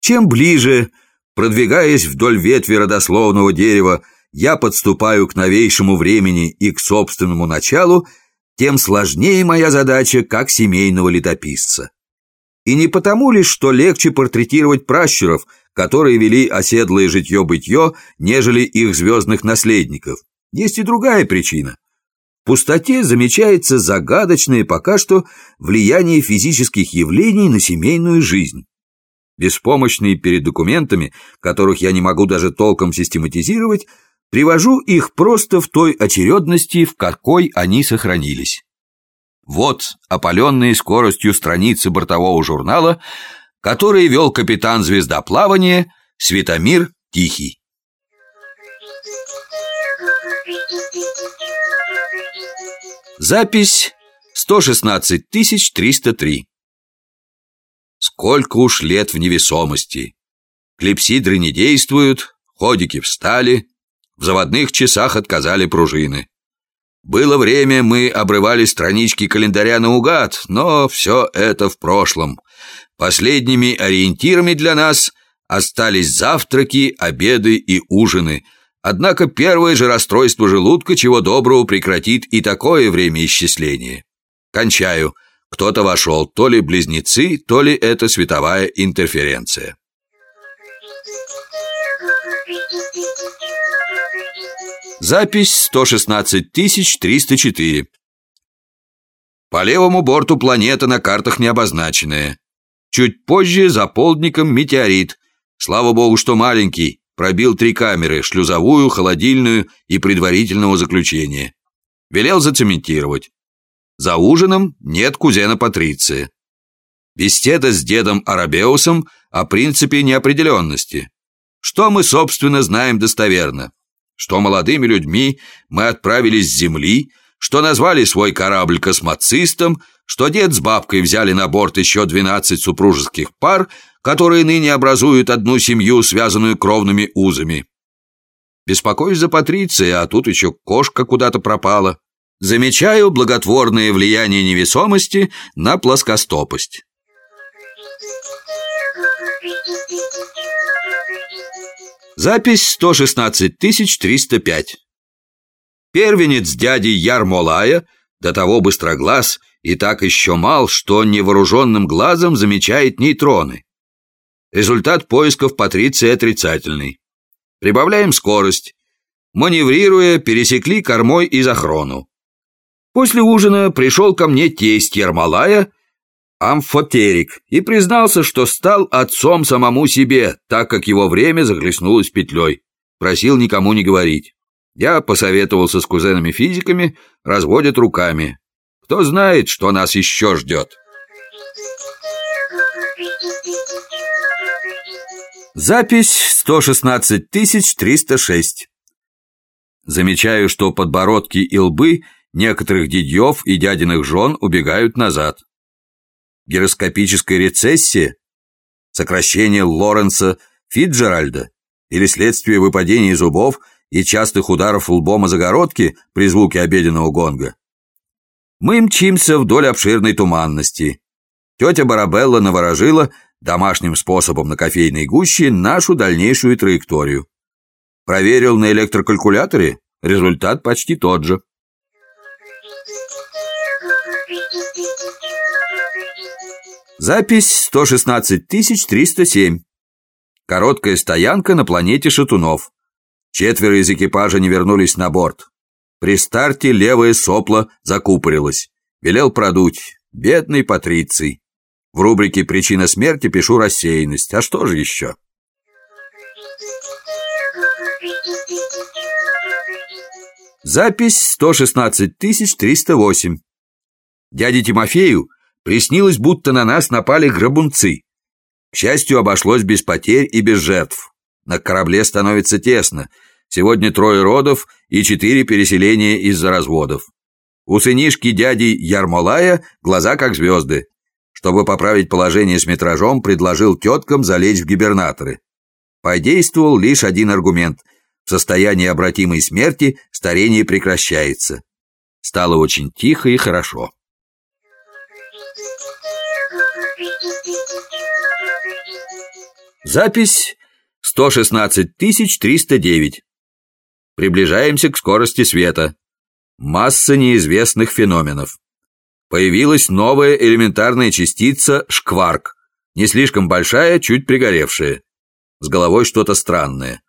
Чем ближе, продвигаясь вдоль ветви родословного дерева, я подступаю к новейшему времени и к собственному началу, тем сложнее моя задача как семейного летописца. И не потому лишь, что легче портретировать пращуров, которые вели оседлое житье-бытье, нежели их звездных наследников. Есть и другая причина. В пустоте замечается загадочное пока что влияние физических явлений на семейную жизнь. Беспомощные перед документами, которых я не могу даже толком систематизировать, Привожу их просто в той очередности, в какой они сохранились. Вот опаленные скоростью страницы бортового журнала, который вел капитан звездоплавания Светомир Тихий. Запись 116 303. Сколько уж лет в невесомости. Клепсидры не действуют, ходики встали, в заводных часах отказали пружины. Было время, мы обрывали странички календаря наугад, но все это в прошлом. Последними ориентирами для нас остались завтраки, обеды и ужины. Однако первое же расстройство желудка чего доброго прекратит и такое время исчисления. Кончаю. Кто-то вошел, то ли близнецы, то ли это световая интерференция. Запись 116 304. По левому борту планета на картах не обозначенная. Чуть позже за полдником метеорит. Слава богу, что маленький. Пробил три камеры, шлюзовую, холодильную и предварительного заключения. Велел зацементировать. За ужином нет кузена Патриция. Беседа с дедом Арабеусом о принципе неопределенности. Что мы, собственно, знаем достоверно? что молодыми людьми мы отправились с земли, что назвали свой корабль космоцистом, что дед с бабкой взяли на борт еще 12 супружеских пар, которые ныне образуют одну семью, связанную кровными узами. Беспокоюсь за Патриция, а тут еще кошка куда-то пропала. Замечаю благотворное влияние невесомости на плоскостопость. Запись 116 305. Первенец дяди Ярмолая, до того быстроглаз и так еще мал, что невооруженным глазом замечает нейтроны. Результат поисков Патриции отрицательный. Прибавляем скорость. Маневрируя, пересекли кормой и захрону. После ужина пришел ко мне тесть Ермолая амфотерик и признался, что стал отцом самому себе, так как его время захлестнулось петлей. Просил никому не говорить. Я посоветовался с кузенами-физиками, разводят руками. Кто знает, что нас еще ждет. Запись 116 306. Замечаю, что подбородки и лбы некоторых дядьев и дядиных жен убегают назад гироскопическая рецессия, сокращение Лоренса Фитджеральда или следствие выпадения зубов и частых ударов лбом о загородки при звуке обеденного гонга. Мы мчимся вдоль обширной туманности. Тетя Барабелла наворожила домашним способом на кофейной гуще нашу дальнейшую траекторию. Проверил на электрокалькуляторе, результат почти тот же. Запись 116 307. Короткая стоянка на планете Шатунов. Четверо из экипажа не вернулись на борт. При старте левое сопло закупорилось. Велел продуть. Бедный Патриций. В рубрике «Причина смерти» пишу рассеянность. А что же еще? Запись 116 308. Дяде Тимофею Приснилось, будто на нас напали грабунцы. К счастью, обошлось без потерь и без жертв. На корабле становится тесно. Сегодня трое родов и четыре переселения из-за разводов. У сынишки дяди Ярмолая глаза как звезды. Чтобы поправить положение с метражом, предложил теткам залечь в гибернаторы. Подействовал лишь один аргумент. В состоянии обратимой смерти старение прекращается. Стало очень тихо и хорошо. Запись 116 309. Приближаемся к скорости света. Масса неизвестных феноменов. Появилась новая элементарная частица шкварк. Не слишком большая, чуть пригоревшая. С головой что-то странное.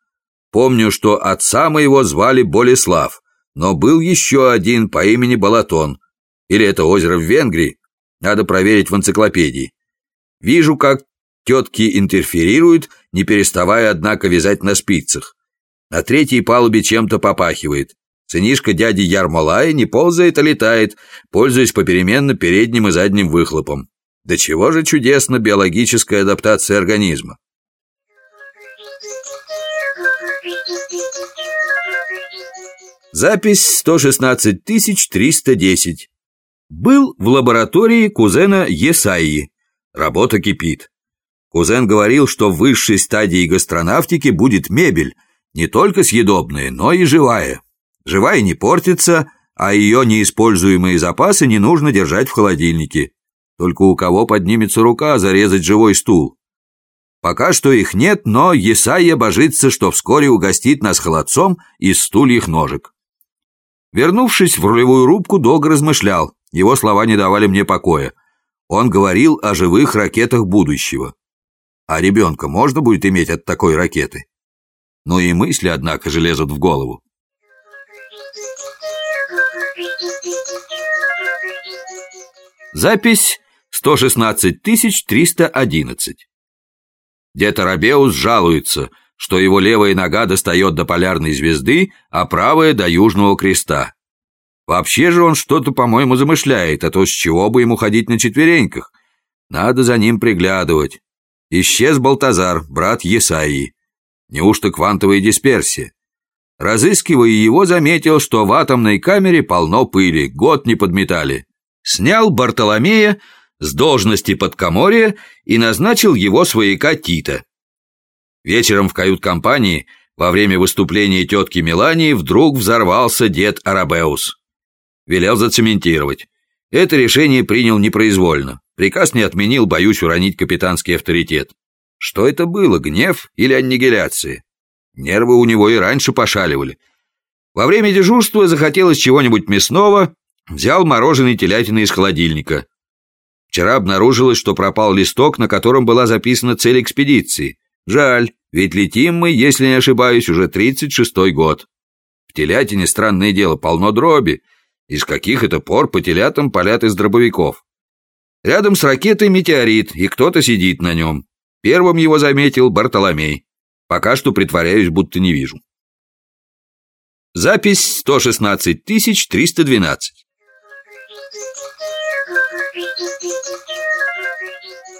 Помню, что отца моего звали Болеслав, но был еще один по имени Балатон. Или это озеро в Венгрии? Надо проверить в энциклопедии. Вижу, как тетки интерферируют, не переставая, однако, вязать на спицах. На третьей палубе чем-то попахивает. Сынишка дяди Ярмолая не ползает, а летает, пользуясь попеременно передним и задним выхлопом. Да чего же чудесна биологическая адаптация организма. Запись 116 310. Был в лаборатории кузена Есаи. Работа кипит. Кузен говорил, что в высшей стадии гастронавтики будет мебель – не только съедобная, но и живая. Живая не портится, а ее неиспользуемые запасы не нужно держать в холодильнике. Только у кого поднимется рука зарезать живой стул? Пока что их нет, но Есайя божится, что вскоре угостит нас холодцом из стульях ножек. Вернувшись в рулевую рубку, долго размышлял. Его слова не давали мне покоя. Он говорил о живых ракетах будущего. А ребенка можно будет иметь от такой ракеты? но и мысли, однако же, лезут в голову. Запись 116 311. Дед Арабеус жалуется, что его левая нога достает до полярной звезды, а правая до Южного креста. Вообще же он что-то, по-моему, замышляет, а то с чего бы ему ходить на четвереньках? Надо за ним приглядывать. Исчез Балтазар, брат Есаии. Неужто квантовая дисперсия? Разыскивая его, заметил, что в атомной камере полно пыли, год не подметали. Снял Бартоломея с должности подкоморья и назначил его свояка Тита. Вечером в кают-компании во время выступления тетки Мелании вдруг взорвался дед Арабеус. Велел зацементировать. Это решение принял непроизвольно. Приказ не отменил, боюсь уронить капитанский авторитет. Что это было, гнев или аннигиляция? Нервы у него и раньше пошаливали. Во время дежурства захотелось чего-нибудь мясного, взял мороженое телятины из холодильника. Вчера обнаружилось, что пропал листок, на котором была записана цель экспедиции. Жаль, ведь летим мы, если не ошибаюсь, уже 36-й год. В телятине, странное дело, полно дроби. Из каких это пор по телятам палят из дробовиков? Рядом с ракетой метеорит, и кто-то сидит на нем. Первым его заметил Бартоломей. Пока что притворяюсь, будто не вижу. Запись 116 312.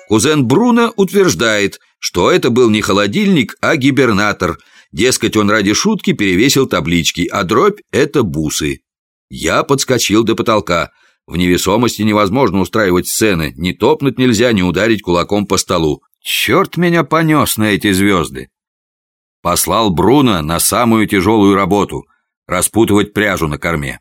Кузен Бруно утверждает, что это был не холодильник, а гибернатор. Дескать, он ради шутки перевесил таблички, а дробь – это бусы. Я подскочил до потолка. В невесомости невозможно устраивать сцены. Ни топнуть нельзя, ни ударить кулаком по столу. Черт меня понес на эти звезды. Послал Бруно на самую тяжелую работу – распутывать пряжу на корме.